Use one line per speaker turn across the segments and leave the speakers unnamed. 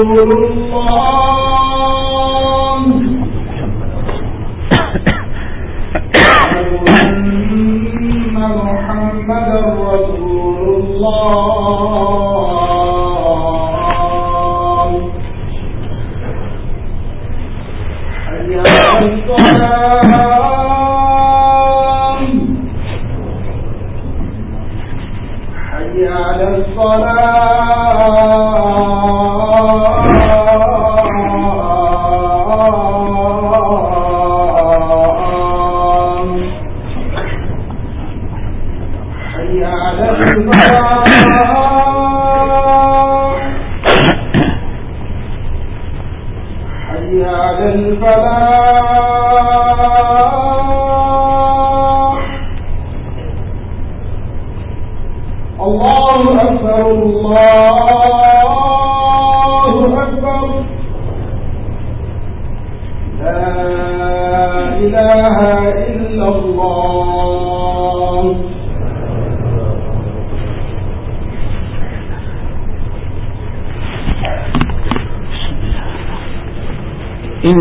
الله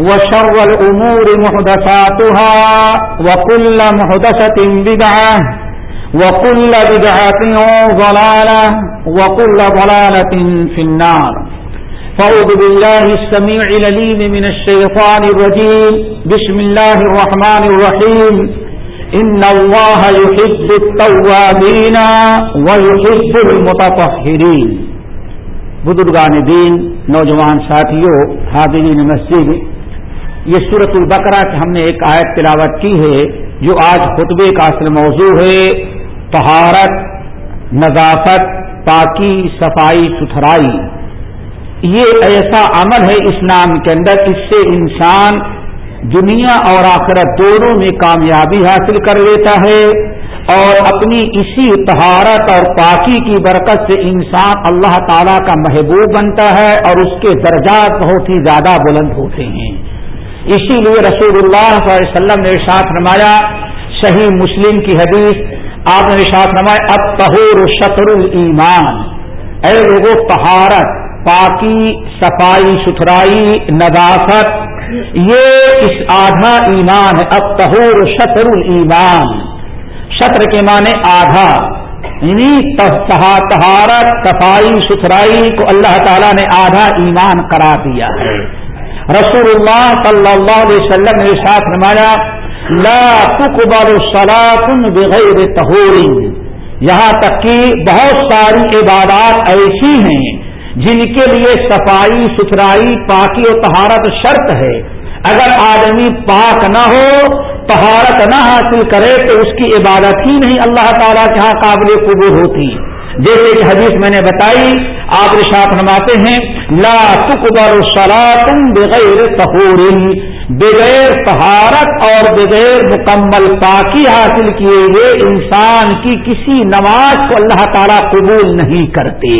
وشر الأمور محدثاتها وكل محدثة بدعة وكل بدعة ضلالة وكل ضلالة في النار. فأعوذ بالله السميع لليم من الشيطان الرجيم. بسم الله الرحمن الرحيم. إن الله يحب التوابين ويحب المتطهرين. بزرگان دین، نوجوان ساتھیوں، حاضرین مسجد یہ سورت البقرہ سے ہم نے ایک آیت تلاوت کی ہے جو آج خطبے کا اصل موضوع ہے، طہارت، نظافت، پاکی، صفائی، ستھرائی۔ یہ ایسا عمل ہے اسلام کے اندر، اس سے انسان دنیا اور آخرت دونوں میں کامیابی حاصل کر لیتا ہے اور اپنی اسی طہارت اور پاکی کی برکت سے انسان اللہ تعالی کا محبوب بنتا ہے اور اس کے درجات بہت ہی زیادہ بلند ہوتے ہیں۔ اسی لیے رسول اللہ صلی اللہ علیہ وسلم نے ارشاد فرمایا، صحیح مسلم کی حدیث آپ نے ارشاد فرمایا اب تہور شطر المان اے لوگوں طہارت، پاکی، صفائی، ستھرائی، نظافت، یہ اس آدھا ایمان ہے اب تہور شطر المان شطر کے معنی آدھا یعنی تہارت صفائی، ستھرائی کو اللہ تعالیٰ نے آدھا ایمان کرا دیا ہے۔ رسول اللہ صلی اللہ علیہ وسلم نے ساتھ نمایا لا تقبل صلاة بغیر تہور یہاں تک کہ بہت ساری عبادات ایسی ہیں جن کے لیے صفائی، ستھرائی، پاکی و تہارت شرط ہے۔ اگر آدمی پاک نہ ہو تہارت نہ حاصل کرے تو اس کی عبادت ہی نہیں اللہ تعالیٰ کے ہاں قابل قبول ہوتی۔ جیسے کہ حدیث میں نے بتائی آپ رشاط نماتے ہیں، لا تقبر تم بغیر تہور بغیر طہارت اور بغیر مکمل پاکی حاصل کیے ہوئے انسان کی کسی نماز کو اللہ تعالیٰ قبول نہیں کرتے۔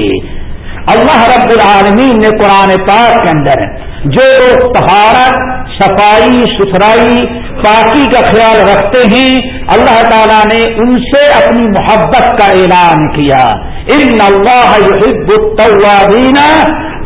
اللہ رب العالمین نے قرآن پاک کے اندر جو طہارت صفائی ستھرائی، پاکی کا خیال رکھتے ہیں، اللہ تعالیٰ نے ان سے اپنی محبت کا اعلان کیا۔ ان اللہ يحب التوابین۔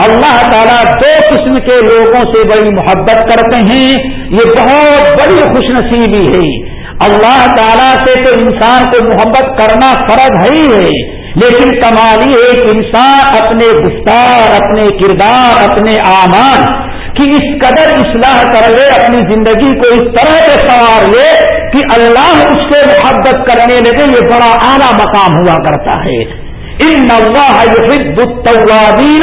اللہ تعالیٰ دو قسم کے لوگوں سے بڑی محبت کرتے ہیں۔ یہ بہت بڑی خوش نصیبی ہے۔ اللہ تعالیٰ سے تو انسان کو محبت کرنا فرض ہے ہی ہے۔ لیکن کمالی ایک انسان اپنے گفتار، اپنے کردار، اپنے آمان کہ اس قدر اصلاح کر لے اپنی زندگی کو اس طرح سے سوار لے کہ اللہ اس سے محبت کرنے لگے یہ بڑا اعلیٰ مقام ہوا کرتا ہے۔ ان اللہ يحب التوابین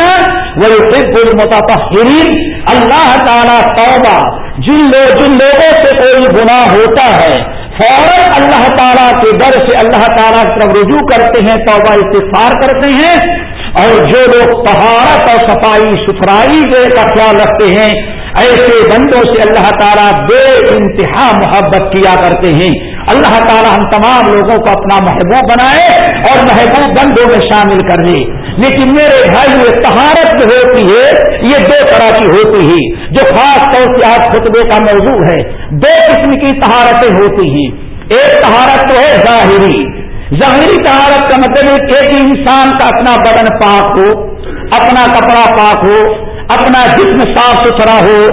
ويحب المتطہرین۔ اللہ تعالیٰ توبہ جن لوگ جن لوگوں سے کوئی گناہ ہوتا ہے۔ فوراً اللہ تعالیٰ کے در سے اللہ تعالیٰ کی طرف رجوع کرتے ہیں، توبہ استفار کرتے ہیں۔ اور جو لوگ طہارت اور صفائی ستھرائی کا خیال رکھتے ہیں، ایسے بندوں سے اللہ تعالیٰ بے انتہا محبت کیا کرتے ہیں۔ اللہ تعالیٰ ہم تمام لوگوں کو اپنا محبوب بنائے اور محبوب بندوں میں شامل کر لے۔ لیکن میرے بھائی، یہ تہارت جو ہوتی ہے، یہ دو طرح کی ہوتی ہے۔ جو خاص طور سے آج خطبے کا موضوع ہے، دو قسم کی تہارتیں ہوتی ہیں۔ ایک تہارت تو ہے ظاہری ظاہری طہارت کا مطلب ایک انسان کا اپنا بدن پاک ہو، اپنا کپڑا پاک ہو، اپنا جسم صاف ستھرا ہو۔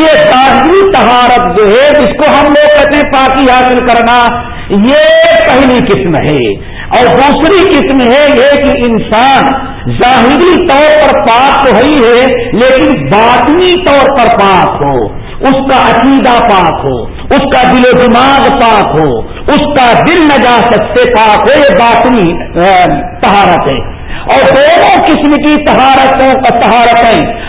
یہ ظاہری طہارت جو ہے، جس کو ہم لوگ کہتے ہیں پاکی حاصل کرنا، یہ پہلی قسم ہے۔ اور دوسری قسم ہے یہ کہ انسان ظاہری طور پر پاک تو ہی ہے، لیکن باطنی طور پر پاک ہو، اس کا عقیدہ پاک ہو۔ اس کا دل و دماغ پاک ہو، اس کا دل نجاست سے پاک ہو، یہ باطنی تہارت ہے۔ اور دونوں قسم کی تہارتوں کا تہارتیں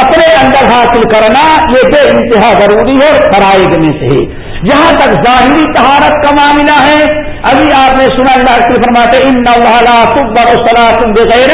اپنے اندر حاصل کرنا یہ بے انتہا ضروری ہے، فرائض میں سے۔ جہاں تک ظاہری تہارت کا معاملہ ہے۔ ابھی آپ نے سنا اللہ کے فرماتے ان تم بغیر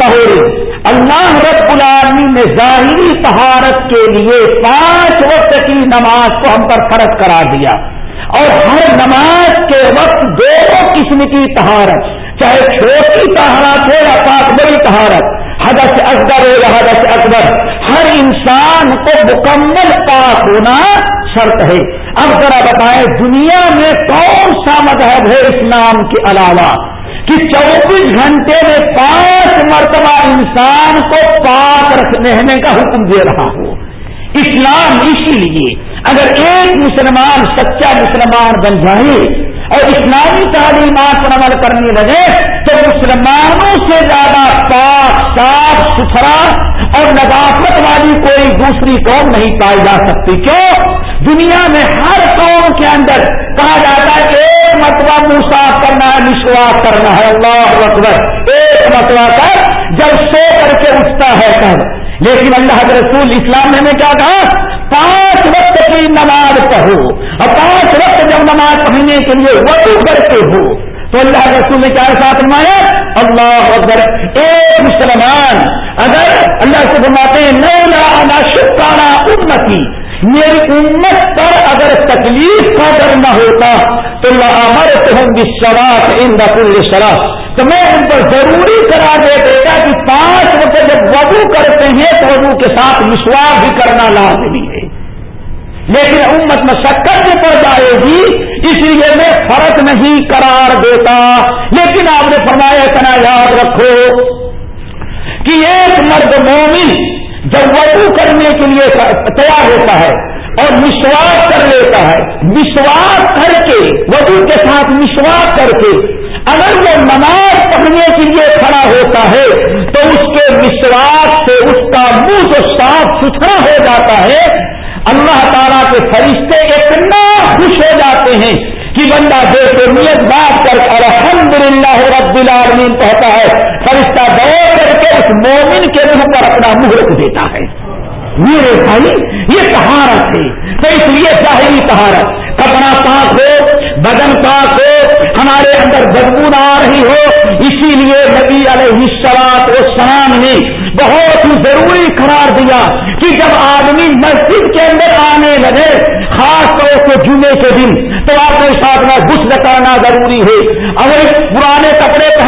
تہور اللہ رب العالمین نے ظاہری تہارت کے لیے پانچ وقت کی نماز کو ہم پر فرق کرا دیا۔ اور ہر نماز کے وقت دونوں قسم کی تہارت چاہے چھوٹی تہارت ہو یا پاک بڑی تہارت حدث اکبر ہو یا حدث اکبر، ہر انسان کو مکمل پاک ہونا شرط ہے۔ اب ذرا بتائیں، دنیا میں کون سا مذہب ہے اسلام کے علاوہ؟ کہ چوبیس گھنٹے میں پانچ مرتبہ انسان کو پاک رہنے کا حکم دے رہا ہو اسلام اسی لیے اگر ایک مسلمان سچا مسلمان بن جائے اور اسلامی تعلیمات پر عمل کرنے لگے تو مسلمانوں سے زیادہ پاک، صاف، ستھرا اور نظافت والی کوئی دوسری قوم نہیں پائی جا سکتی۔ کیوں؟ دنیا میں ہر قوم کے اندر کہا جاتا ہے ایک مرتبہ منہ صاف کرنا ہے وشواس کرنا ہے، اللہ اکبر۔ ایک مرتبہ کر جب سو کر کے اٹھتا ہے تب لیکن اللہ کے رسول اسلام نے کیا کہا؟ پانچ وقت کی نماز پڑھو۔ اور پانچ وقت جب نماز پڑھنے کے لیے وقت کرتے ہو، تو اللہ کے رسول نے کیا ساتھ نمایا اللہ اکبر ایک مسلمان، اگر اللہ سے بناتے ہیں نو شکرانا امتی میری امت پر اگر تکلیف کا ڈر نہ ہوتا، تو ہمارے تو ہم وشواس ان رقل شرح تو میں ان پر ضروری کرا دے دیتا کہ پانچ وقت جب وضو کرتے ہیں تو وضو کے ساتھ وشواس بھی کرنا لازمی ہے۔ لیکن امت میں شکر پڑ جائے گی، اس لیے میں فرق نہیں قرار دیتا۔ لیکن آپ نے فرمایا، اتنا یاد رکھو کہ ایک مرد مومن جب وضو کرنے کے لیے تیار ہوتا ہے اور وشواس کر لیتا ہے وشواس کر کے، وضو کے ساتھ وشواس کر کے اگر وہ نماز پڑھنے کے لیے کھڑا ہوتا ہے تو اس کے وشواس سے اس کا منہ جو صاف ستھرا ہو جاتا ہے، اللہ تعالیٰ کے فرشتے اتنا خوش ہو جاتے ہیں کہ بندہ دیکھو نیت بات کر الحمد للہ رب العالمین کہتا ہے، فرشتہ دوڑ مومن کے منہ پر اپنا منہ رکھ دیتا ہے۔ میرے بھائی، یہ تہارت ہے۔ تو اس لیے ظاہری تہارت کپڑا پاک ہو، بدن پاک ہو، ہمارے اندر بدبو آ رہی ہو۔ اسی لیے نبی علیہ السلام و سلام نے بہت ہی ضروری قرار دیا کہ جب آدمی مسجد کے اندر آنے لگے، خاص طور سے جمعے کے دن، تو آپ کے ساتھ میں گسل کرنا ضروری ہے۔ اگر پرانے کپڑے پہن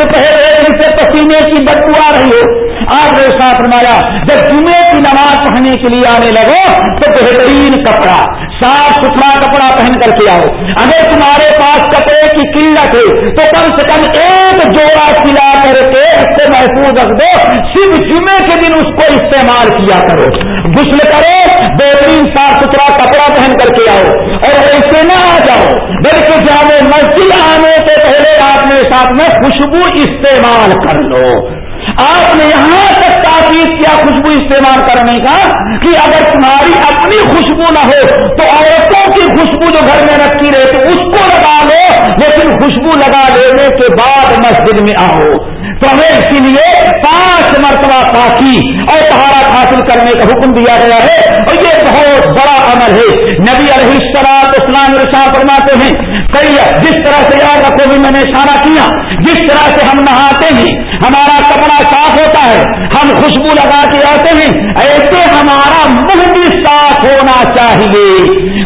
سے پہلے سے پسینے کی بدبو آ رہی ہو۔ آپ نے ساتھ فرمایا، جب جمعے کی نماز پڑھنے کے لیے آنے لگو تو بہترین کپڑا، صاف ستھرا کپڑا پہن کر کے آؤ۔ اگر تمہارے پاس کپڑے کی قلت ہے تو کم سے کم ایک جوڑا سلا کر کے اس سے محفوظ رکھ دو۔ صرف جمعے کے دن اس کو استعمال کیا کرو۔ غسل کرو بہترین صاف ستھرا کپڑا پہن کر کے آؤ اور ایسے نہ آ جاؤ، بلکہ جب مسجد آنے سے پہلے آپ نے ساتھ میں خوشبو استعمال کر لو۔ آپ نے یہاں تک تاکید کیا خوشبو استعمال کرنے کا کہ اگر تمہاری اپنی خوشبو نہ ہو تو عورتوں کی خوشبو جو گھر میں رکھی رہے اس کو لگا لو، لیکن خوشبو لگا لینے کے بعد مسجد میں آؤ۔ تو ہمیں اسی لیے پانچ مرتبہ پاکی اور تہارا حاصل کرنے کا حکم دیا گیا ہے اور یہ بہت بڑا عمل ہے۔ نبی علیہ السلام اسلام رشا فرماتے ہیں کئی جس طرح سے یاد رکھو بھی میں نے اشارہ کیا، جس طرح سے ہم نہاتے ہیں، ہمارا کپڑا صاف ہوتا ہے، ہم خوشبو لگا کے آتے ہیں، ایسے ہمارا منہ بھی صاف ہونا چاہیے۔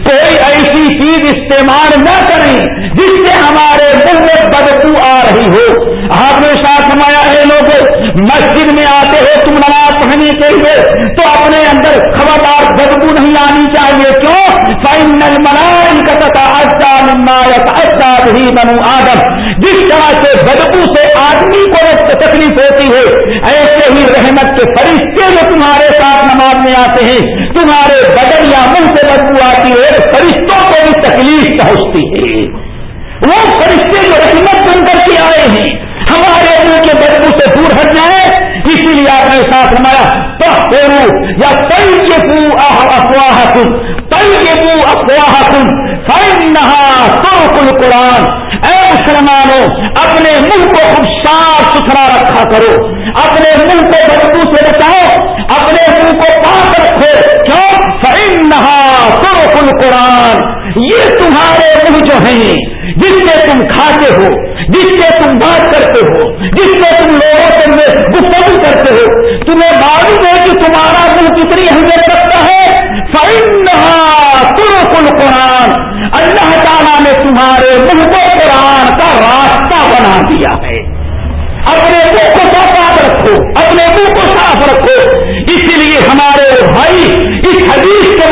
کوئی ایسی چیز استعمال نہ کریں جس سے ہمارے منہ میں بدبو آ رہی ہو آپ نے ساتھ ہمایا ہے لوگ مسجد میں آتے ہو تم نماز پڑھنے کے لیے، تو اپنے اندر خبردار بدبو نہیں آنی چاہیے۔ کیوں؟ فائنل ملائن کا ہی بنو آدم۔ جس طرح سے بدبو سے آدمی کو تکلیف ہوتی ہے، ایسے ہی رحمت کے فرشتے جو تمہارے ساتھ نماز میں آتے ہیں، تمہارے بدن یا منہ سے بدبو آتی ہے فرشتوں کو بھی تکلیف پہنچتی ہے۔ وہ فرشتے جو رحمت بن کر کے آئے ہیں، ہمارے منہ کے بدبو سے دور ہٹ جائے اسی لیے آپ نے ساتھ ہمارا پہ یا تئی کے پو افواہ کن تئی کے پو افواہ کن فائن نہا تو کل قرآن اے مسلمانوں، اپنے منہ کو خوب صاف ستھرا رکھا کرو۔ اپنے منہ کو بدبو سے بچاؤ۔ اپنے منہ کو پاک رکھو۔ کیوں؟ فائن نہا تو کل قرآن یہ تمہارے منہ جو ہیں جس سے تم کھاتے ہو، جس سے تم بات کرتے ہو، جس سے تم لوگوں سے گفتگو کرتے ہو، تمہیں معلوم ہے کہ تمہارا منہ کتنی اہمیت رکھتا ہے؟ فائن تم کل قرآن اللہ تعالیٰ نے تمہارے منہ کو قرآن کا راستہ بنا دیا ہے اپنے منہ کو صاف رکھو اپنے منہ کو صاف رکھو اسی لیے ہمارے بھائی اس حدیث کے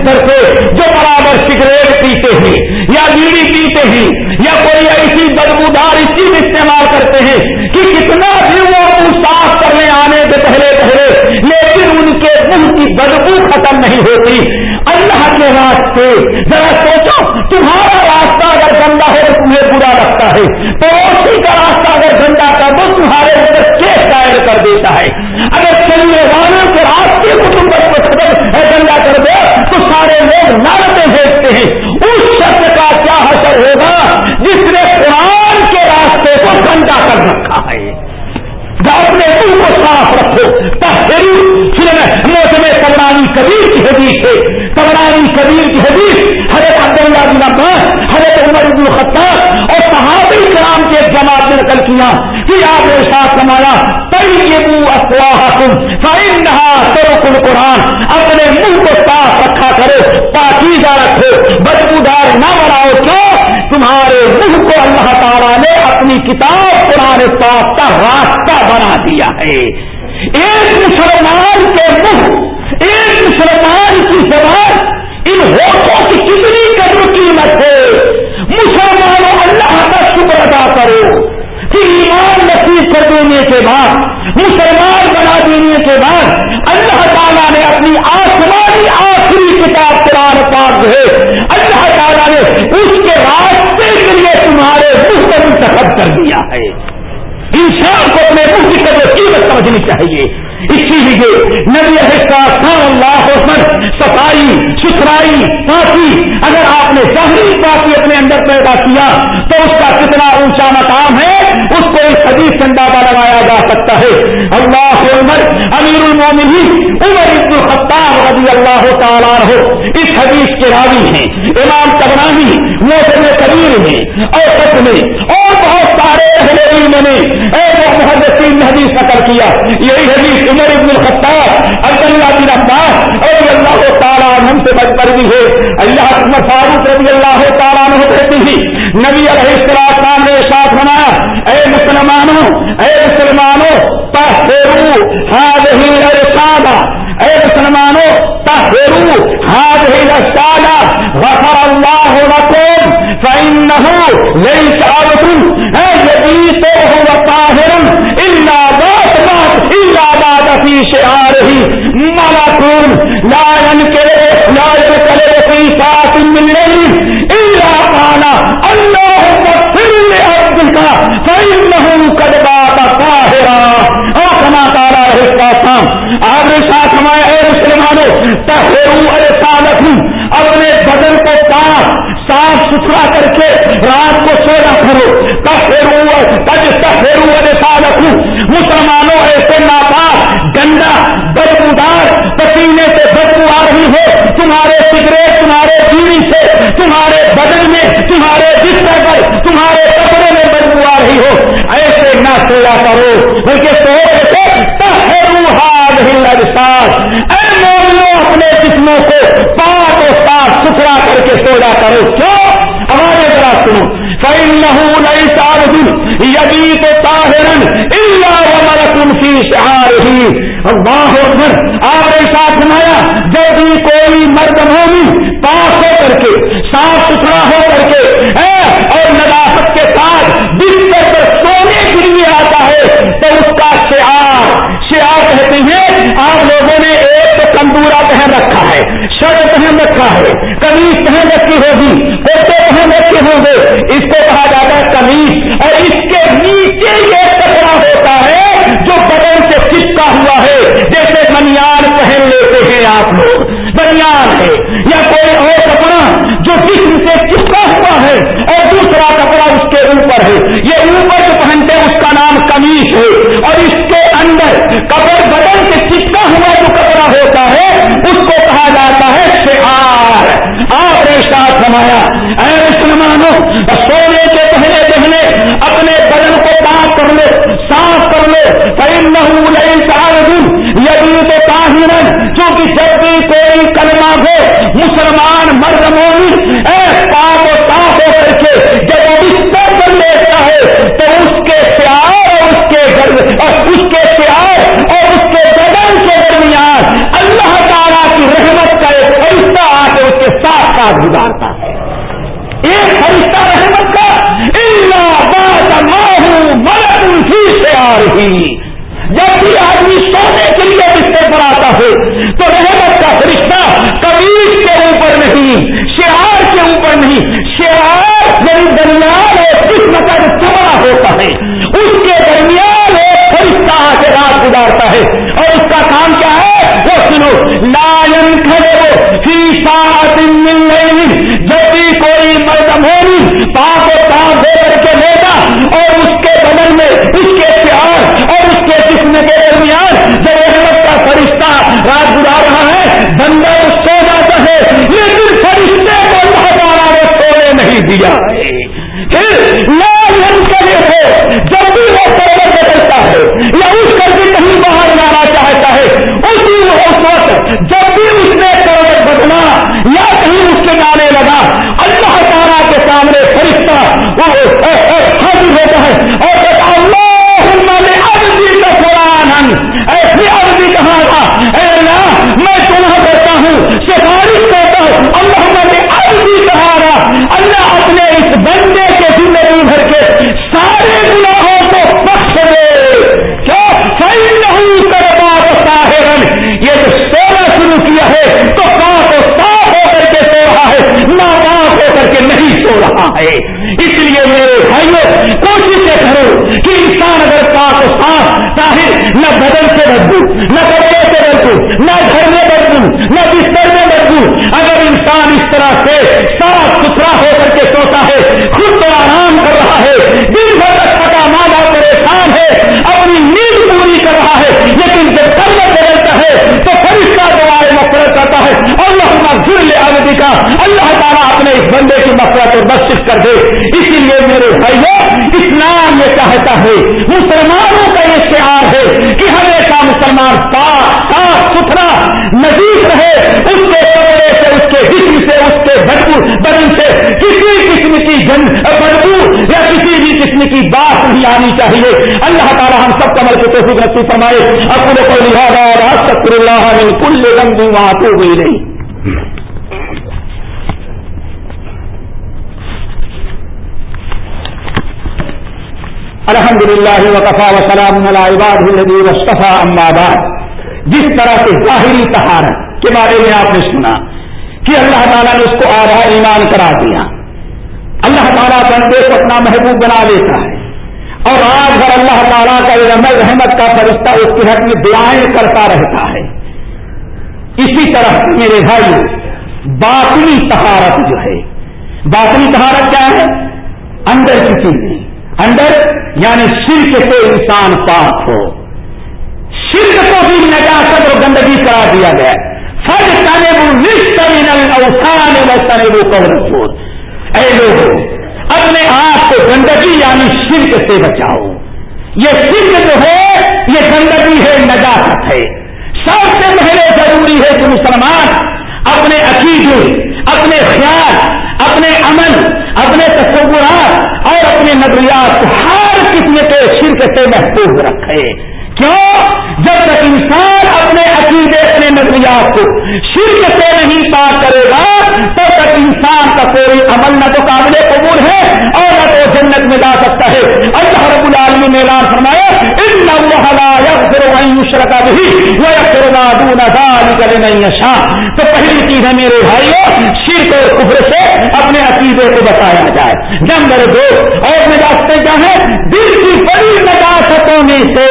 مطابق ہند کرتے جو برابر سگریٹ پیتے ہیں یا بیڑی پیتے ہیں یا کوئی ایسی بدبودار چیز استعمال کرتے ہیں کہ کتنا بھی وہ صاف کرنے آنے سے پہلے پہلے، لیکن ان کے منہ کی بدبو ختم نہیں ہوتی۔ اللہ کے راستے ذرا سوچو، تمہارا راستہ اگر گندا ہے تو تمہیں برا لگتا ہے۔ پڑوسی کا راستہ اگر گندا کر دو تمہارے اوپر کیس دائر کر دیتا ہے۔ اگر چلنے والوں کے راستے کو تم سارے لوگ نارتے بھیجتے ہیں۔ اس شخص کا کیا حشر ہوگا؟ جس نے قرآن کے راستے کو گندا کر رکھا ہے۔ اپنے دل کو صاف رکھو۔ پھر موسم کمرانی کبیر کی حدیث ہے۔ کمرانی کبیر کی حدیث، حضرت عبداللہ بن عباس، حضرت عمر بن خطاب کرام جماعت نے نقل کیا، کہ آپ نے ساتھ کمایا طیبو افواہکم فإنہا ترک القرآن، اپنے منہ کو صاف رکھا کرو، پاکیزہ رکھو، بدبودار نہ بناؤ، کیوں؟ تمہارے منہ کو اللہ تعالیٰ نے اپنی کتاب قرآن پاک کا راستہ بنا دیا ہے۔ ایک مسلمان کے منہ، ایک مسلمان کی زبان، ان ہوٹوں کی کتنی قدر قیمت ہے۔ مسلمانوں اللہ کا شکر ادا کرو کہ ایمان نصیب کر دینے کے بعد، مسلمان بنا دینے کے بعد، اللہ تعالیٰ نے اپنی آسمانی آخری کتاب قرآن پاک ہے، اللہ تعالیٰ نے اس کے راستے کے لیے تمہارے منہ پر منتخب کر دیا ہے۔ انسان کو اپنے منہ کی قدر قیمت سمجھنی چاہیے۔ اسی لیے نبی اللہ صفائی، ستھرائی پاکی اگر آپ نے ظاہری پاکی اپنے اندر پیدا کیا تو اس کا کتنا اونچا مقام ہے، اس کو اس حدیث سے اندازہ لگایا جا سکتا ہے۔ اللہ عمر، امیر المومنین، عمر ابن الخطاب رضی اللہ تعالیٰ ہو اس حدیث کے راوی ہیں۔ امام تبرانی موسم کبیر میں اور سچ میں اور بہت سارے اہل علم نے محدثین نے حدیث نقل کیا۔ یہی حدیث عمر ابن الخطاب، عبداللہ بن عباس رضی اللہ تعالیٰ عنہ سے بچ پر بھی ہے۔ اللہ عمر فاروق رضی اللہ تعالیٰ عنہ کہتی تھی، نبی علیہ السلام نے ساتھ بنایا۔ اے مسلمانوں اے مسلمانوں تحرو هذه الرسالة اے مسلمانوں تحرو هذه الرسالة غفر الله لكم فإنه ليس عبد لا ينكر لا ينكر في ساعة من ليل إلا قال اللهم اغفر لعبدك فإنه قد بات طاهرا۔ اور آپ نے ساتھ ہمارے مسلمانوں تہرو اپنے بدن کو پاک، صاف ستھرا کر کے رات کو سونا کرو رکھوں مسلمانوں ایسے ناپاک، گندا، بدبودار، پسینے سے بدبو آ رہی ہو۔ تمہارے سگریٹ تمہارے بیوی سے، تمہارے بدن میں، تمہارے بستر پر، تمہارے کپڑے میں بدبو آ رہی ہو۔ ایسے نہ سویا کرو، بلکہ سو اے مومنوں اپنے جسموں کو پاک و صاف ستھرا کر کے سویا کرو۔ کیوں؟ ہمارے ذرا سنو۔ فائن نئی سال دن یدی تو تاہرن اللہ کی شہار ہی اللہ اکبر، آپ نے ساتھ سنایا جب بھی کوئی مرد مومن پاک ہو کر کے، صاف ستھرا ہو کر کے اور ندافت کے ساتھ بستر پر ایک پہن رکھا ہے، شرٹ پہن رکھا ہے کمیز پہن رکھی ہوگی کوٹے پہن رکھے ہوں گے۔ اس کو کہا جاتا ہے کمیز اور اس کے نیچے یہ کپڑا ہوتا ہے جو بدن سے چپکا ہوا ہے، جیسے بنیاد پہن لیتے ہیں آپ لوگ۔ بنیاد ہے۔ یا کوئی اور کپڑا جو جسم سے چپکا ہوا ہے اور دوسرا کپڑا اس کے اوپر ہے یہ اوپر جو پہنتے ہیں اس کا نام کمیز ہے اور اس کے اندر کپڑ بدن سے چپکا ہوا جو کپڑا ہوتا ہے اس کو کہا جاتا ہے شہار آپ نے ساتھ سمایا اے مسلمانوں سونے کے پہلے پہلے اپنے بدن کو پاک کر لے صاف کر لے فائن یدی تو تاہر کیونکہ جب بھی کوئی کلمہ ہو مسلمان مرد مومن پاک و صاف ہو کر کے جب وہ بستر پر لیتا ہے، تو اس کے پیار اور اس کے گرد اور اس کے پیار اور اس کے بدن کے درمیان اللہ تعالیٰ کی رحمت کا ایک فرشتہ آ کے اس کے ساتھ ساتھ گزارتا ہے۔ ایک فرشتہ رحمت کا سے آ رہی جب بھی آدمی سونے کے لیے بستر پر آتا ہے، تو رحمت کا فرشتہ کبیر کے شہار وہ حاضر ہوتا ہے اور کہتا اللہ نے عرضی کا قرآن ایسی عرضی کہا تھا اے اللہ میں تمہیں کرتا ہوں سفارش کرتا ہوں اللہ نے عرضی کہا تھا اللہ اپنے اس بندے کے زندگی بھر کے سارے گناہوں کو بخش دے کیا صحیح نہیں کر پا ساحرن یہ جو سونا شروع کیا ہے تو پاک و صاف ہو کر کے سو رہا ہے، ناپاک ہو کر کے نہیں سو رہا ہے۔ بھائیوں کوششیں کرو کہ انسان اگر پاک و صاف چاہے نہ بدل سے بدبو، نہ کپڑے سے بدبو، نہ گھر میں بدبو، نہ بستر میں بدبو، اگر انسان اس طرح سے صاف ستھرا ہو کر کے سوتا ہے، خود کو آرام کر رہا ہے دن بھر تک پتا مادہ پریشان ہے، اپنی نیند پوری کر رہا ہے، لیکن جب کر بدلتا ہے تو پھر اس کا دوائے مفرت کرتا ہے۔ اللہ ضرور آدمی کا اللہ تعالیٰ اپنے اس بندے کی مفرت اور بخش کر دے۔ اسی لیے میرے بھائیوں اسلام یہ چاہتا ہے، مسلمانوں کا یہ شعار ہے کہ ہمیشہ مسلمان صاف صاف، ستھرا نزیک رہے۔ اس کے کپڑے سے، اس کے جسم سے، اس کے بدبو بدن سے کسی قسم کی جن بدبو یا کسی بھی قسم کی بات نہیں آنی چاہیے۔ اللہ تعالیٰ ہم سب کمل کو توفیق نصیب فرمائے۔ اپنے کو لہٰذا اور سکر اللہ کل گندی وہاں تو ہوئی نہیں الحمد للہ وقفا وسلام وصطفیٰ بعد۔ جس طرح سے ظاہری تہارت کے بارے میں آپ نے سنا کہ اللہ تعالیٰ نے اس کو آدھا ایمان کرا دیا۔ اللہ تعالیٰ بندے کو اپنا محبوب بنا لیتا ہے۔ اور آج بھر اللہ تعالیٰ کا یہ رمض رحمت کا فرشتہ اس کے حق میں دعائیں کرتا رہتا ہے۔ اسی طرح میرے بھائی، باطنی تہارت جو ہے، باطنی تہارت کیا ہے؟ اندر کی چیزیں۔ اندر یعنی شرک سے انسان پاک ہو۔ شرک کو بھی نجاست اور گندگی کرا دیا گیا۔ فرض کرے وہ نشن اوسان وسن وہ قبر اے لوگ اپنے آپ کو گندگی یعنی شرک سے بچاؤ۔ یہ شرک جو ہے، یہ گندگی ہے، نجاست ہے۔ سب سے پہلے ضروری ہے کہ مسلمان اپنے عقیدے، اپنے خیال اپنے عمل، اپنے تصورات اور اپنے نظریات کو ہر قسم کے شرک سے محفوظ رکھے۔ کیوں؟ جب تک انسان اپنے عقیدے، اپنے نظریات کو شرک سے نہیں پار کرے گا، تب تک انسان کا کوئی عمل نہ تو قابل قبول ہے اور نہ تو جنت میں جا سکتا ہے۔ اللہ رب العالمین نے اعلان فرمایا، ان شرکا بھی وہ دون کرے نہیں اشا تو پہلی چیز ہے میرے بھائیوں شرک اور کفر سے اپنے عقیدے کو بتایا جائے۔ نمبر دو اور نجاستیں کیا ہیں دل کی بڑی نجاستوں میں سے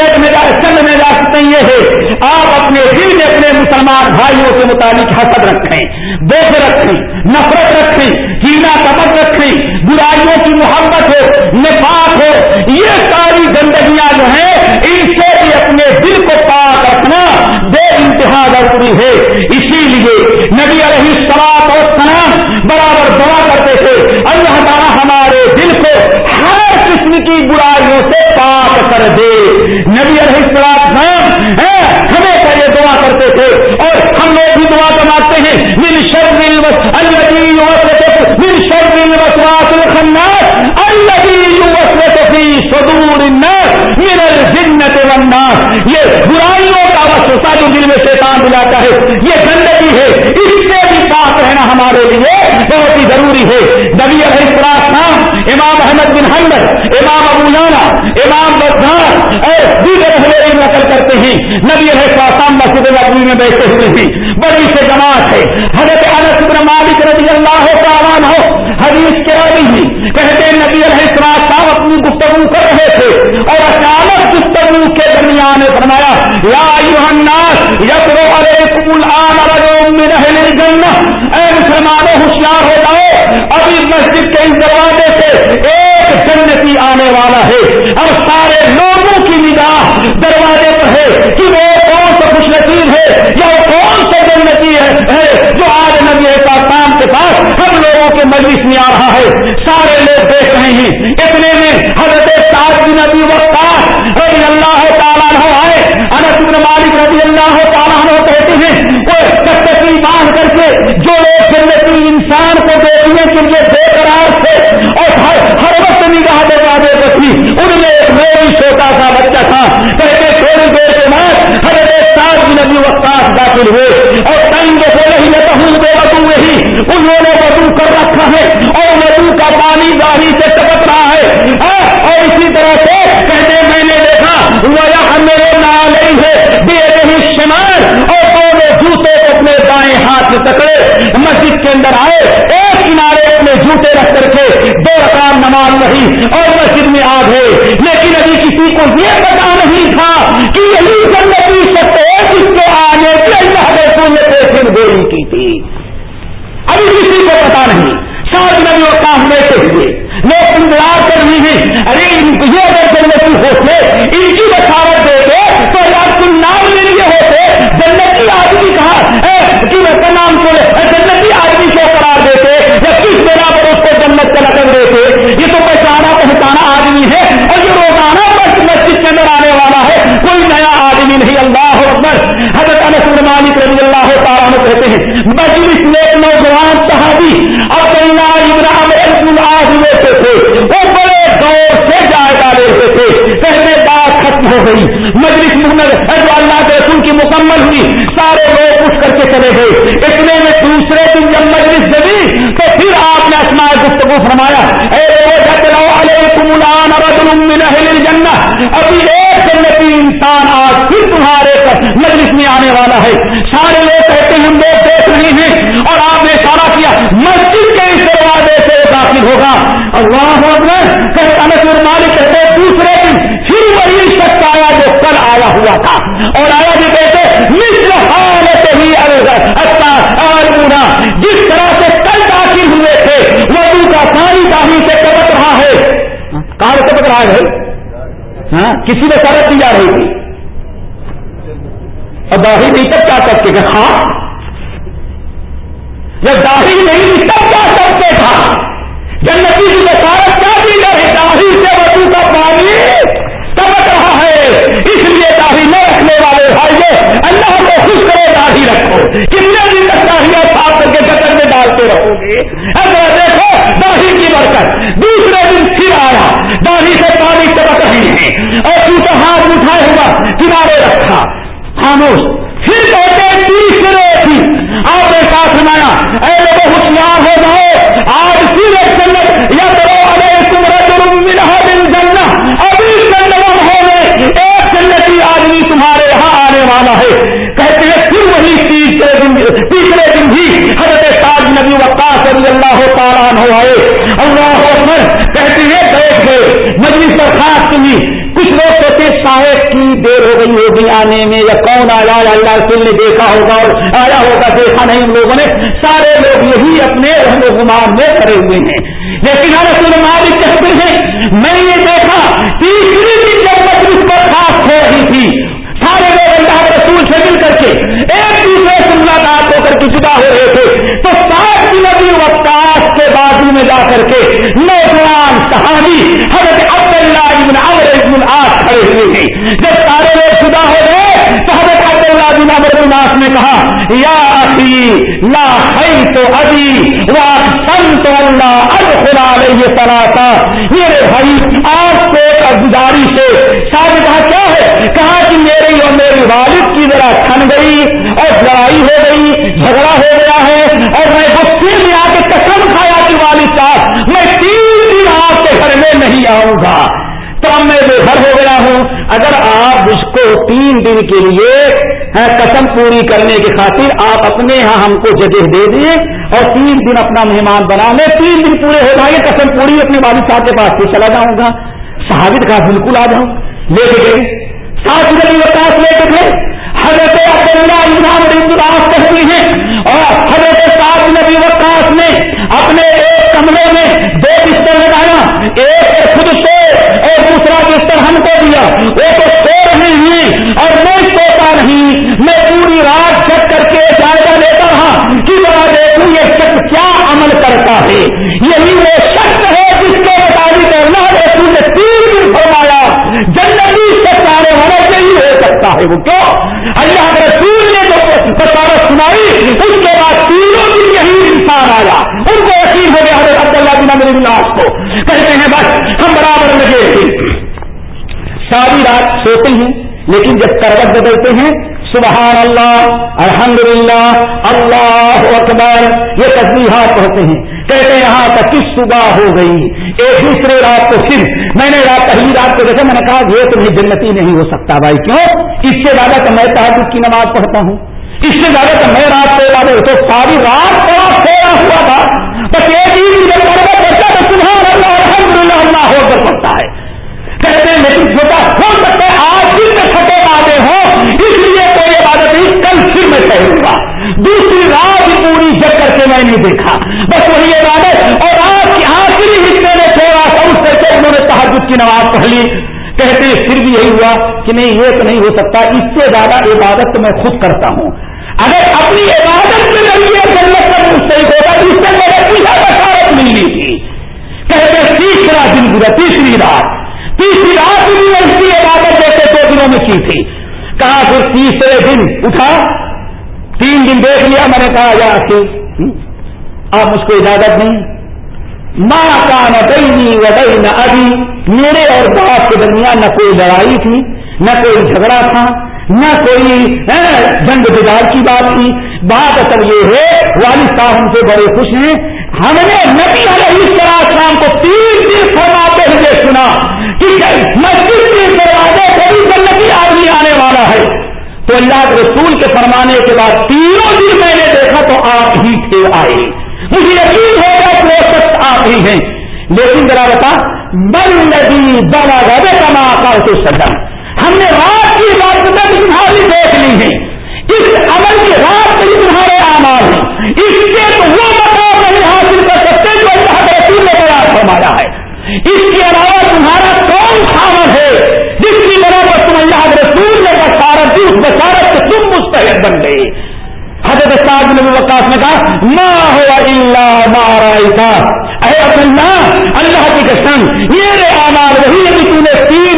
ایک چند نجاستیں یہ ہے آپ اپنے دل میں اپنے مسلمان بھائیوں کے متعلق حسد رکھیں بوجھ رکھیں، نفرت رکھیں کینا کمر رکھیں۔ برائیوں کی محبت ہو، نفاق ہو، یہ ساری گندگیاں جو ہیں، ان سے بھی اپنے دل کو پاک رکھنا بے انتہا ضروری ہے۔ اسی لیے نبی علیہ السلام اور سلام برابر دعا کرتے تھے اللہ تعالیٰ ہمارے دل کو ہر کی برائیوں سے پاک کر دے۔ نبی علیہ السلام ہمیشہ یہ دعا کرتے تھے اور ہم لوگ بھی دعا کماتے ہیں۔ مل شر مل مل شر مل الخناس الذي يوسوس في صدور الناس من الجنة والناس۔ یہ برائیوں کا وسوسہ جو دل میں شیطان دلاتا ہے، یہ گندگی ہے۔ اس سے بھی پاک رہنا ہمارے لیے بہت ہی ضروری ہے۔ نبی علیہ السلام امام احمد بن حمد امام ابو لانا امام بدار اور دیگر اہل نقل کرتے ہیں نبی علیہ السلام مسجد نبوی میں بیٹھے ہوئے ہیں بڑی سے جماعت ہے حضرت انس بن مالک رضی اللہ تعالیٰ ہو حدیث کے رہی ہی کہتے نبی علیہ السلام صاحب اپنی گفتگو کر رہے تھے اور اچانک گفتگو کے درمیان فرمایا، یا ایوہ الناس یسرو علیکم الان رجل من اہل الجنہ. اے مسلمانوں، ہوشیار ہو جاؤ، ابھی مسجد کے اس دروازے سے ایک جنتی آنے والا ہے۔ اب سارے لوگوں کی نگاہ دروازے پر ہے کہ وہ کون سا خوش نصیب ہے یا وہ کون سا جنتی ہے جو آج نبی کام کے پاس ہم لوگوں کے مجلس میں آ رہا ہے۔ سارے لوگ دیکھ رہے ہیں۔ اتنے میں حضرت بن نبی وقت رضی اللہ تعالیٰ آئے۔ انس بن مالک رضی اللہ تعالیٰ کہتے ہیں وہ کٹکی باندھ کر کے جو لوگ جنتی انسان کو دیکھنے کے لیے بے قرار تھے اور ہر وقت نگاہ ان میں ایک نئی چھوٹا سا بچہ تھا۔ کہتے تھوڑی دیر کے بعد حضرت بن نبی وقت داخل ہوئے۔ اور ٹائم کے بولے ہی میں کہوں بے بدو ہی انہوں نے بدو کر رکھا ہے اور بدو کا پانی گاڑی سے ٹپک رہا ہے۔ ہاں، اور اسی طرح سے کہتے میں نے دیکھا وہ میرے نال ہے۔ بے رہی شمار۔ اور دونوں جوتے اپنے دائیں ہاتھ میں پکڑے مسجد کے اندر آئے، ایک کنارے جھوٹے رکھ کر کے دو رقام نماز پڑھی اور مسجد میں آ گئے۔ لیکن ابھی کسی کو یہ پتا نہیں تھا کہ یہی جنتی سب ایک اس کے آگے مجلس میں نوجوان صحابی عبداللہ ابراہیم رسم لیتے تھے وہ بڑے غور سے جائزہ لیتے تھے۔ پہلے بات ختم ہو گئی۔ مجلس محمد جو اللہ کے رسول کی مکمل ہوئی۔ سارے لوگ اٹھ کر کے چلے گئے۔ اتنے میں دوسرے دن جب مجلس جبھی، تو پھر آپ نے اسماع گفتگو فرمایا۔ اے رجل من اہل الجنہ۔ ابھی ایک جنتی انسان آج پھر مجلس میں آنے والا ہے۔ سارے لوگ کہتے ہیں ہم لوگ دیکھ رہے ہیں اور آپ نے اشارہ کیا، مسجد کے اس دروازے سے داخل ہوگا۔ اللہ انسر مالک کہتے دوسرے دن پھر وہی شخص آیا جو کل آیا ہوا تھا۔ اور آیا بھی کہتے مصر حالت ہی اچھا جس طرح سے کل داخل ہوئے تھے، وضو کا پانی داہی سے کبک رہا ہے۔ کہاں سے کبک رہا ہے ہاں کسی نے سرک دی جا رہی تھی اور داہی نہیں تب کیا کرتے کہ ہاں؟ جب داہی نہیں تب کیا کرتے تھا جنتی کی بسارت کیا دی جائے داہی سے وضو کا پانی کبک رہا ہے، اس لیے داہی نہ رکھنے والے بھائی اللہ کو خوش کرے داہی رکھو۔ کتنے دن تک داہی اور صاف کر کے گٹر میں ڈالتے رہو گے؟ اگر دیکھو داہی کی برکت دوسرے دن پھر آیا داہی سے پانی چمک رہی ہے اور تو ہاتھ اٹھائے ہوا کنارے رکھا خاموش پھر کہتے ہیں تیسرے دن آپ نے ساتھ سنایا، اے لوگ ہوشیار ہو جاؤ۔ آج پھر ایک سنت یا کرو تو تم رجل من الجنہ۔ ابھی جنگل میں ایک جنتی آدمی تمہارے یہاں آنے والا ہے۔ کہتے ہیں، پھر وہی تیسرے دن تیسرے دن بھی حضرت تاج نبی وقاص رضی اللہ تعالیٰ ہو آئے۔ اللہ اکبر، کہتے ہیں، بیٹھ گئے۔ مجلس درخواست کی کچھ لوگ کہتے شاید کی دیر ہو گئی ہوگی آنے میں یا کون آیا اللہ رسول نے دیکھا ہوگا اور آیا ہوگا، دیکھا نہیں ان لوگوں نے۔ سارے لوگ یہی اپنے رحم و گمان میں کھڑے ہوئے ہیں۔ لیکن رسول مالک کہتے ہیں، میں یہ دیکھا، تیسری دن جب مجلس برخاست ہو رہی تھی، سارے لوگ اللہ رسول سے مل کر کے ایک دوسرے سے ملاقات ہو کر کے جدا ہو رہے تھے۔ تو سات نبی وقاص کے بازو میں جا کر کے نوجوان صحابی حضرت عبداللہ ابن عمر ابن العاص کھڑے ہوئے ہیں۔ جب سارے عبداللہ بن عمر نے کہا، یا اخی، لا خی تو ابھی سن تو اللہ ادخل علیہ سلاتا میرے بھائی، آج سے گزاری سے شاید کہا، کیا ہے؟ کہا کہ میرے اور میری والد کی ذرا ٹھن گئی اور لڑائی ہو گئی، جھگڑا ہو گیا ہے اور میں بچے میں آ کے قسم کھایا کہ والد صاحب، میں تین دن آپ کے گھر میں نہیں آؤں گا۔ تو اب میں بے گھر ہو گیا ہوں، اگر آپ اس کو تین دن کے لیے قسم پوری کرنے کی خاطر آپ اپنے یہاں ہم کو جگہ دے دیے اور تین دن اپنا مہمان بنا لیں، تین دن پورے ہو جائیں گے قسم پوری اپنے والد صاحب کے پاس سے چلا جاؤں گا۔ صحابت کا بالکل آ جاؤں، لے کے گئے۔ سات نبی وقاص لے کے تھے حضرت عبداللہ امام ہیں، اور حضرت سات نبی وقاص نے اپنے ایک کمرے میں دو بستر لگایا، ایک خود سو اور دوسرا بستر ہم وہ تو سو رہے ہیں اور میں سوتا نہیں۔ میں پوری رات جگ کر کے جائزہ لیتا رہا۔ کہ بڑا دیکھوں یہ شخص کیا عمل کرتا ہے؟ یہی وہ شخص ہے جس کے مطابق اللہ رسول نے تین دن فرمایا۔ جنتی سے سارے ہونے سے ہی ہو سکتا ہے۔ وہ کیوں؟ اللہ رسول نے جو بشارت سنائی، اس کے بعد تینوں دن یہی انسان آیا۔ ان کو یقین ہو گیا حضرت عبداللہ بن امر اللہ کو۔ کہتے ہیں، بس ہم برابر ساری رات سوتے ہیں، لیکن جب کروٹ بدلتے ہیں سبحان اللہ الحمد للہ اللہ اکبر، یہ تصویرات پڑھتے ہیں۔ کہتے ہیں یہاں تک کس صبح ہو گئی؟ ایک دوسرے رات کو پھر میں نے رات پہلی رات کو دیکھا میں نے کہا، یہ تمہیں جنتی نہیں ہو سکتا بھائی، کیوں؟ اس سے زیادہ تو میں تحجد کی نماز پڑھتا ہوں۔ اس سے زیادہ تو میں رات کو تو ساری رات بڑا سویا ہوا تھا۔ بس ایک ہی جب پڑھتا تو سبحان اللہ الحمد للہ اللہ ہو کر پڑتا ہے کہتے ہیں لیکن چھوٹا ہو سکتا ہے آج بھی میں تھکے باتیں ہوں۔ اس لیے کوئی عبادت نہیں کل پھر میں ٹھہروں گا۔ دوسری رات پوری جگ کر کے میں نہیں دیکھا۔ بس وہی عبادت اور آج کی آخری حصے میں تھوڑا سا اس سے انہوں نے تحجد کی نماز پڑھ لی۔ کہتے پھر بھی یہی ہوا کہ نہیں، یہ تو نہیں ہو سکتا۔ اس سے زیادہ عبادت تو میں خود کرتا ہوں۔ اگر اپنی عبادت میں ذریعے جنت کا مستحق ہوگا اس سے میرے پوچھا بشارت ملنی تھی۔ کہتے تیسرا دن گزرا، تیسری رات۔ تیسری رات بھی ایسی عبادت جیسے دو دنوں میں کی تھی۔ کہا پھر تیسرے دن اٹھا۔ تین دن دیکھ لیا، میں نے کہا، یا کہ آپ مجھ کو اجازت دیں۔ ماں کا نہ دئی و دئی نہ ابھی میرے اور باپ کے درمیان نہ کوئی لڑائی تھی، نہ کوئی جھگڑا تھا۔ نہ کوئی جنگ جدار کی بات تھی بات اصل یہ ہے والد صاحب ہم سے بڑے خوش ہیں۔ ہم نے نبی علیہ السلام کو تین دن فرماتے ہوئے سنا کہ مسجد کے دروازے کبھی جنتی آدمی آنے والا ہے، تو اللہ کے رسول کے فرمانے کے بعد تینوں دن میں نے دیکھا تو آپ ہی تھے آئے۔ مجھے یقین ہو گیا وہ سچ آپ ہی ہیں۔ لیکن ذرا بتا، بل ندی بڑا گدے کما کر کے سجا ہم نے رات کی بات تمہاری دیکھ لی ہے اس عمل کی رات میں تمہارے آمار ہیں۔ اس کے تو وہ مقام نہیں حاصل کر سکتے جو اللہ کے رسول نے تیار فرمایا ہے۔ اس کے علاوہ تمہارا کون شامل ہے جس کی بنا پر تم اللہ کے رسول نے بشارت دی اس بشارت سے تم مستحد بن گئے۔ حضرت صاحب نبی وقاص نے کہا ماں ہوا اللہ مارا اے اللہ اللہ کی قسم میرے آمار وہی ہے کہ تم نے تین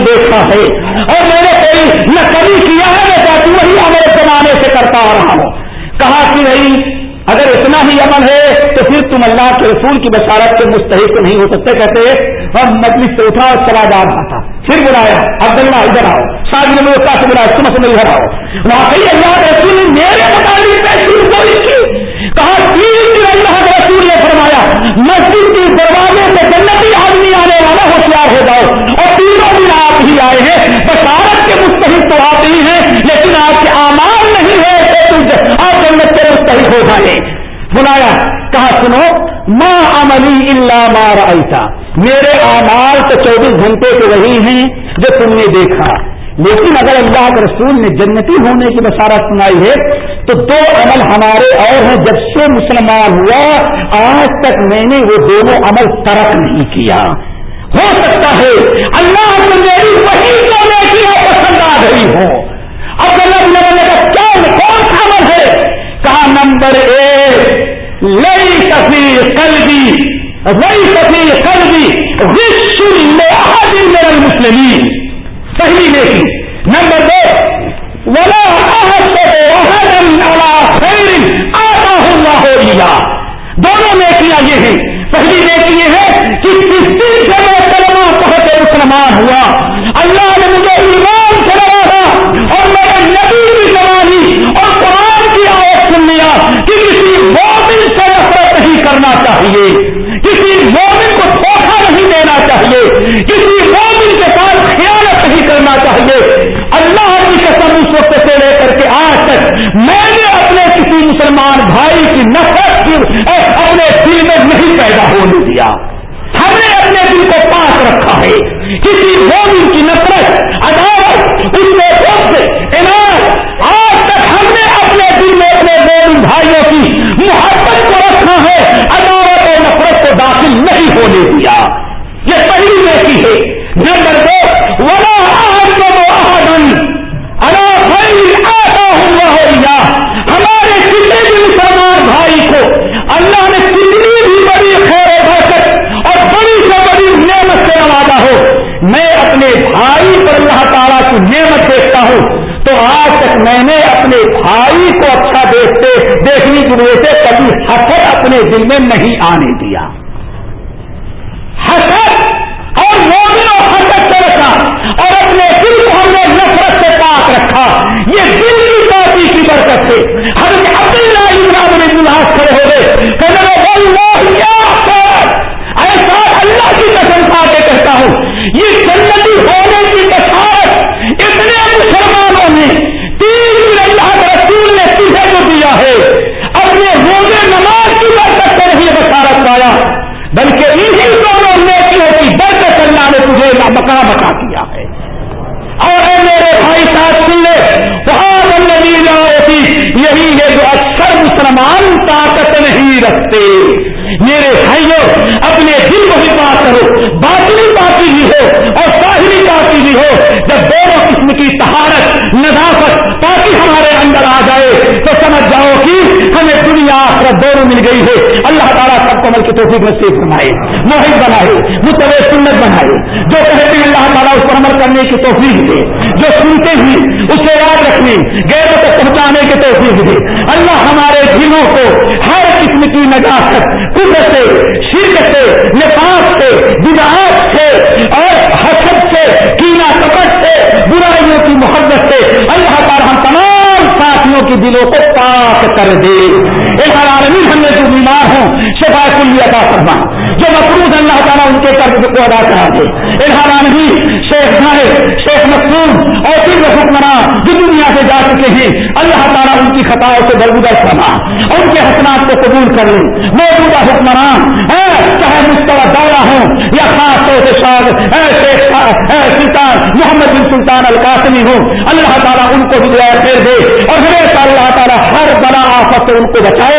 دن دیکھا ہے۔ اور میں نے کوئی نہ کبھی کیا ہے نہ چاہتی وہی عمل زمانے سے کرتا آ رہا ہوں۔ کہا کہ نہیں، اگر اتنا ہی عمل ہے، تو پھر تم اللہ کے رسول کی بشارت کے مستحق نہیں ہو سکتے۔ کہتے ہم مجلس سے اٹھا اور چلا جا رہا تھا۔ پھر بلایا عبداللہ ادھر آؤ۔ شاید نے کا سے بلایا تم سے ادھر آؤ۔ واقعی اللہ کے رسول نے میرے مطابق کوئی کی۔ کہا تین دن اللہ کے رسول نے فرمایا، مسجد کے دروازے سے جنتی آدمی آنے والا ہوشیار ہو جاؤ اور تینوں ہی آئے ہیں، بشارت کے مستحق تو آپ ہی ہیں، لیکن آپ کے آمار نہیں ہے آپ جنت کے مستحق ہو جائیں۔ بلایا، کہا، سنو ماں عملی اللہ مار ایسا میرے آمار تو چوبیس گھنٹے کے وہی ہیں جو تم نے دیکھا۔ لیکن اگر اللہ کے رسول نے جنتی ہونے کی بشارت سنائی ہے، تو دو عمل ہمارے اور ہیں۔ جب سے مسلمان ہوا، آج تک میں نے وہ دونوں عمل ترک نہیں کیا۔ ہو سکتا ہے اللہ نے میری وہی کو کیا پسند آ گئی ہو اب اللہ نے کا کیا کون سا عمل ہے کہا نمبر ایک لئی کفی قلبی لئی کفی قلبی وش میرا مسلم پہلی نیکی نمبر دو ولا آتا ہوں ہو لیا دونوں نیکیاں یہ ہیں پہلی نیکی یہ ہے کہ کس دن سے میں کلمہ پڑھ کے مسلمان ہوا اللہ نے مجھے ایمان سے لگا اور میرے نبی کی زمانی اور قرآن کی آیت سن لیا کہ کسی مومن سے نفرت نہیں کرنا چاہیے کسی مومن کو دھوکہ نہیں دینا چاہیے کسی مومن کے ساتھ خیالت نہیں کرنا چاہیے اللہ کی قسم اس وقت سے لے کر کے آج تک میں نے اپنے کسی مسلمان بھائی کی نفرت اپنے دل میں نہیں پیدا ہونے دیا ہم نے اپنے دل کو پاس رکھا ہے کسی مومن کی نفرت عدالت اس میں وقت عنایت آج تک ہم نے اپنے دل میں اپنے مومن بھائیوں کی محبت کو رکھا ہے عدالت اور نفرت کو داخل نہیں ہونے دیا یہ پہلی نیکی ہے۔ نمبر دو وہاں ہمارے کسی بھی مسلمان بھائی کو اللہ نے کتنی بھی بڑی خیر برکت اور بڑی سے بڑی نعمت سے نوازا ہو، میں اپنے بھائی پر اللہ تعالیٰ کی نعمت دیکھتا ہوں۔ تو آج تک میں نے اپنے بھائی کو اچھا دیکھتے، دیکھنے کی وجہ سے کبھی حسد اپنے دل میں نہیں آنے دیا حسد اور مومن و حسد سے رکھا اور اپنے دل کو ہم نے نفرت سے پاک رکھا یہ دل کی پارٹی کی برکت سے ہم اپنے لائی میں دلاس کھڑے ہو گئے ایسا اللہ کی قسم کھا کے کہتا ہوں یہ جنتی ہونے کی بشارت اتنے مسلمانوں نے تین دن اللہ کے رسول نے تجھے کو دیا ہے اپنے روزے نماز کی برکت سے نہیں بشارت پایا بلکہ انہیں دونوں نیکیوں کی برکت اللہ بکا بکا کیا دیا ہے۔ اور اے میرے بھائی صاحب سن لے وہاں نہیں ہوتی یہی ہے جو اکثر مسلمان طاقت نہیں رکھتے۔ میرے بھائیوں اپنے دل کو بات کرو، باطنی باقی بھی ہو اور ظاہری باتی بھی ہو۔ جب دونوں قسم کی تہارت نظافت تاکہ ہمارے اندر آ جائے تو سمجھ جاؤ کہ ہمیں دنیا آخرت دونوں مل گئی ہے۔ اللہ تعالیٰ سب کو مل کی توفیق نصیب فرمائے۔ موہد بنائے متو سنت بنائے۔ جو کہتے ہیں اللہ تعالیٰ اس پر عمل کرنے کی توفیق دے۔ جو سنتے ہی اسے یاد رکھنے گیروں تک پہنچانے کی توفیق دے۔ اللہ ہمارے دلوں کو ہر قسم کی نجاست، قدرت سے، شرک سے نفاس سے، بدعات سے اور حسد سے کینا محبت سے اللہ تعالی ہم تمام ساتھیوں کے دلوں کو پاک کر دے۔ ایک عالمی ہم نے جو بیمار ہوں شفا لیا عطا فرما۔ جو مقروض اللہ تعالیٰ ان کے قرض کو ادا کرا دے الحران بھی شیخ نائب شیخ مقصود اور پھر حکمراں جو دنیا سے جا چکے ہیں، اللہ تعالیٰ ان کی خطاؤں سے درگزر فرما، ان کے حسنات کو قبول کر لیں موجودہ حکمران چاہے مستوى دورہ ہوں یا خاص طور سے شاید سلطان محمد بن سلطان القاسمی ہوں، اللہ تعالیٰ ان کو بھی دعا دے اور ہمیشہ اللہ تعالیٰ ہر بڑا آفت سے ان کو بچائے۔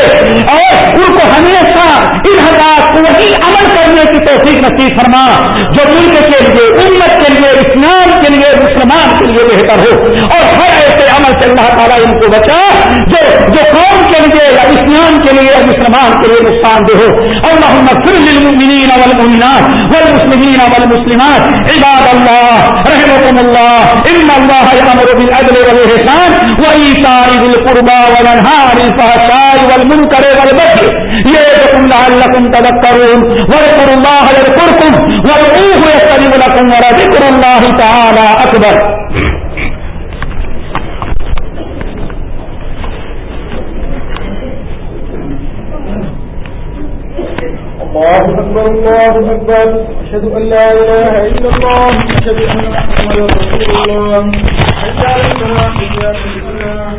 اور ان کو ہمیشہ ان حضرات کو وہی عمل کرنے کی توفیق نصیب فرما، جو ملک کے لیے، امت کے لیے، اسلام کے لیے، مسلمان کے لیے لیے بہتر ہو۔ اور ہر ایسے عمل سے اللہ تعالیٰ ان کو بچا، جو جو قوم کے لیے یا اسلام کے لیے یا مسلمان کے لیے نقصان دہ ہو۔ اللہ فر للمؤمنین والمؤمنات والمسلمین والمسلمات۔ عباد اللہ رحمكم الله ان الله يأمر بالعدل والإحسان وإيتاء ذي القربى وينهى عن الفحشاء والمنكر والبغي يعظكم لعلكم تذكرون واذكروا الله يذكركم وادعوه يستجب لكم ولذكر الله تعالى أكبر
الله أكبر الله أكبر. أشهد أن لا إله إلا الله، أشهد أن محمد رسول الله. حتى على الصلاة الله.